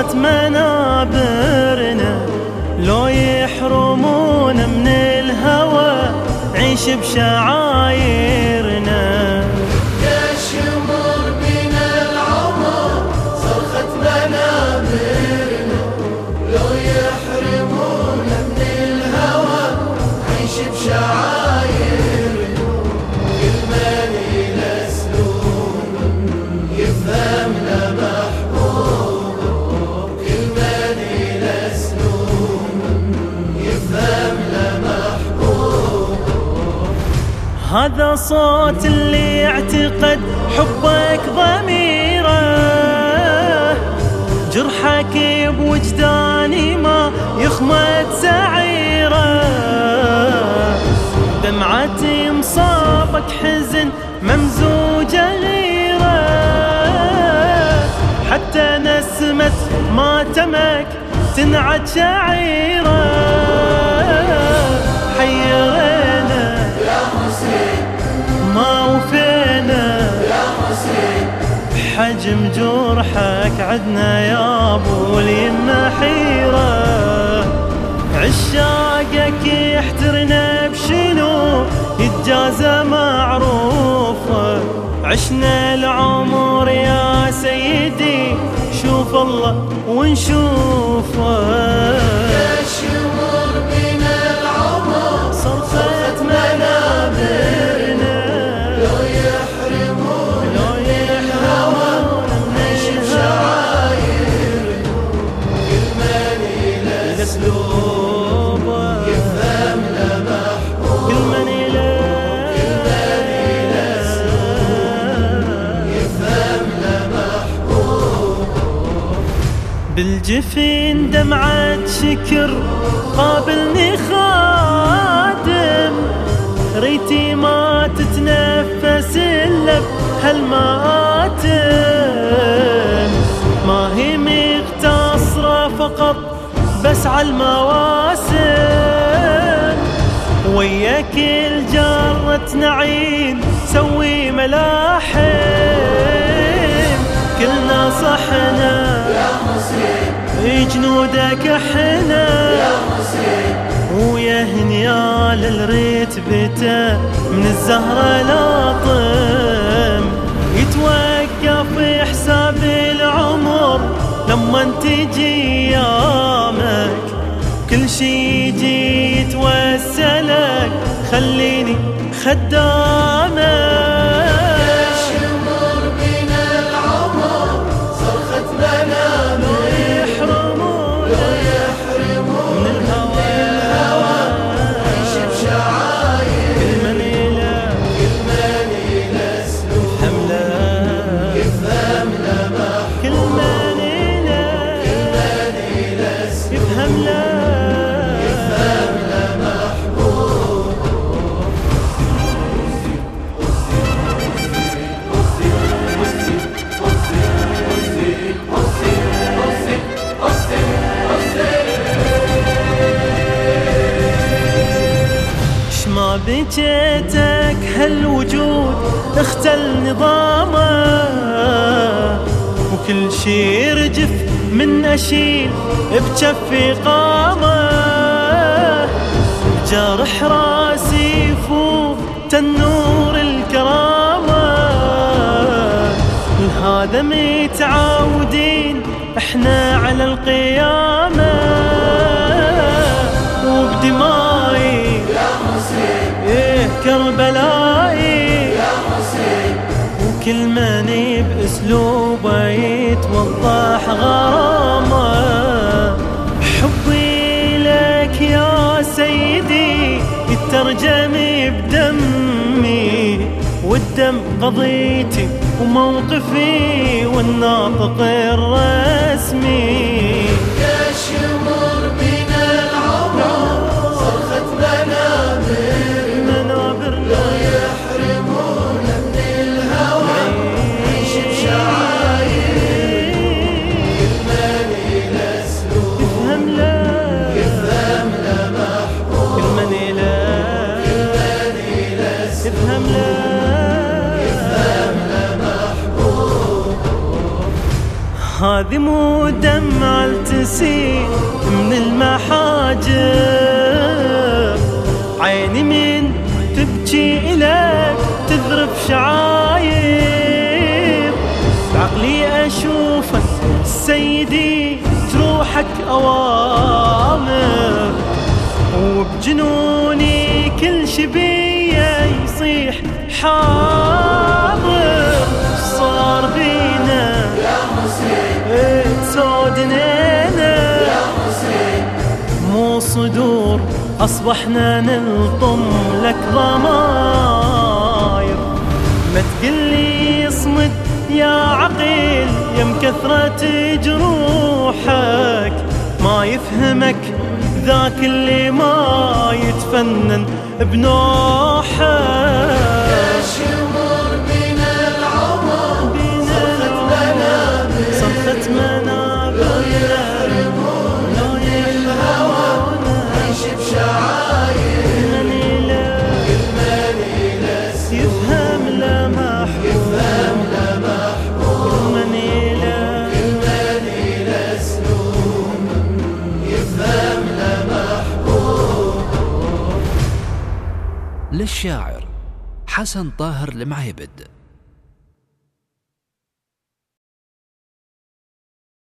صرخة منابرنا لو يحرمون من الهوى عيش بشعايرنا هذا صوت اللي يعتقد حبك ضميره. جرحك بوجداني ما يخمد سعيره. دمعتي مصابك حزن ممزوجة غيره. حتى نسمة ماتمك تنعد شعيره. حيرنا حجم جرحك عدنا يا أبو اليمه حيرة. عشاقك يحترنا بشنو؟ يتجازى معروفة. عشنا العمر يا سيدي شوف الله ونشوفه. بالجفين دمعة شكر قابلني خادم. ريتي ما تتنفس إلا بهالمآتم ما هي مقتصرة فقط بس على المواسم. ويا كل جرة نعيم سوي ملاحم. كلنا صحنا جنودك إحنا ويا هنيال الريت بتا من الزهرة لاطم يتوقف حساب العمر. لما تجي أيامك. كل شي يجي يتوسلك. خليني خدامك. بجيتك هالوجود اختل نظامه وكل شي يرجف من أشيل بجفي قامه جرح راسي فوق تنور الكرامة. هذا متعودين إحنا على القيامة. كربلائي وكل من باسلوبه يتوضح غرامة. حبي لك يا سيدي يترجم بدمي. والدم قضيتي وموقفي والناطق الرسمي. مو دمع تسيل من المحاجر. عيني من تبكي إليك تذرف شعاير. بعقلي أشوفك سيدي جروحك أوامر. وبجنوني كل شبيه يصيح حاضر أصبحنا نلطم لك ضماير. ما تقلي اصمد يا عقيل يا مكثرة جروحك. ما يفهمك ذاك اللي ما يتفنن بنوحك. للشاعر حسن طاهر المعيبد